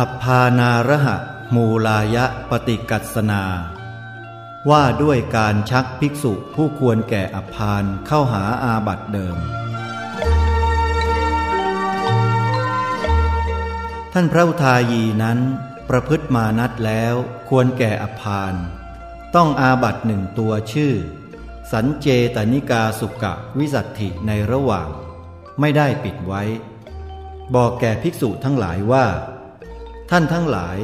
อัปพานาระหะมูลายะปฏิกัสนา ว่าด้วยการชักภิกษุผู้ควรแก่อัปพานเข้าหาอาบัตเดิม ท่านพระอุทายีนั้น ประพฤติมานัดแล้วควรแก่อัปพาน ต้องอาบัตหนึ่งตัวชื่อ สัญเจตนิกาสุกะวิสัตถิในระหว่าง ไม่ได้ปิดไว้ บอกแก่ภิกษุทั้งหลายว่า ท่านทั้งหลาย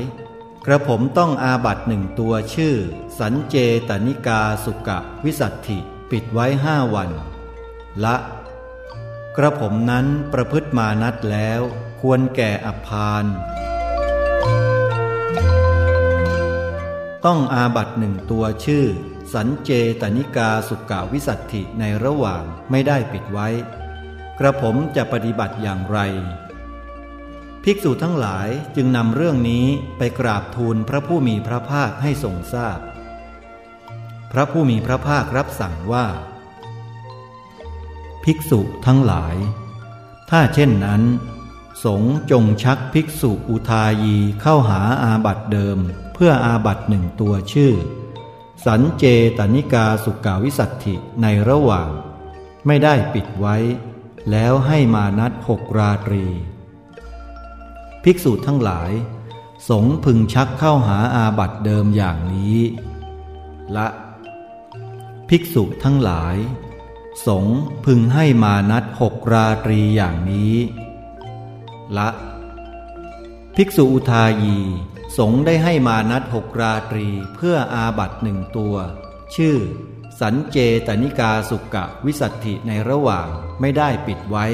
กระผมต้องอาบัตหนึ่งตัวชื่อ สัญเจตนิกาสุกะวิสัตถิปิดไว้ห้าวัน ละ กระผมนั้นประพฤติมานัดแล้วควรแก่อัพานต้องอาบัตหนึ่งตัวชื่อ สัญเจตนิกาสุกาวิสัตถิในระหว่างไม่ได้ปิดไว้ กระผมจะปฏิบัติอย่างไร ภิกษุทั้งหลายจึงนำเรื่องนี้ไปกราบทูลพระผู้มีพระภาคให้ทรงทราบพพระผู้มีพระภาครับสั่งว่า ภิกษุทั้งหลาย ถ้าเช่นนั้น สงจงชักภิกษุอุทายีเข้าหาอาบัตเดิม เพื่ออาบัตหนึ่งตัวชื่อ สันเจตนิกาสุกาวิสัตถิในระหว่าง ไม่ได้ปิดไว้ แล้วให้มานัดหกราตรี ภิกษุทั้งหลาย สงพึงชักเข้าหาอาบัตเดิมอย่างนี้ ละ ภิกษุทั้งหลาย สงพึงให้มานัดหกราตรีอย่างนี้ ละ ภิกษุอุทายี สงได้ให้มานัดหกราตรีเพื่ออาบัตหนึ่งตัว ชื่อ สันเจตนิกาสุกะวิสัตถิในระหว่างไม่ได้ปิดไว้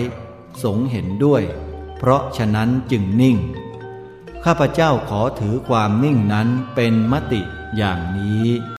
สงเห็นด้วย เพราะฉะนั้นจึงนิ่ง ข้าพเจ้าขอถือความนิ่งนั้นเป็นมติอย่างนี้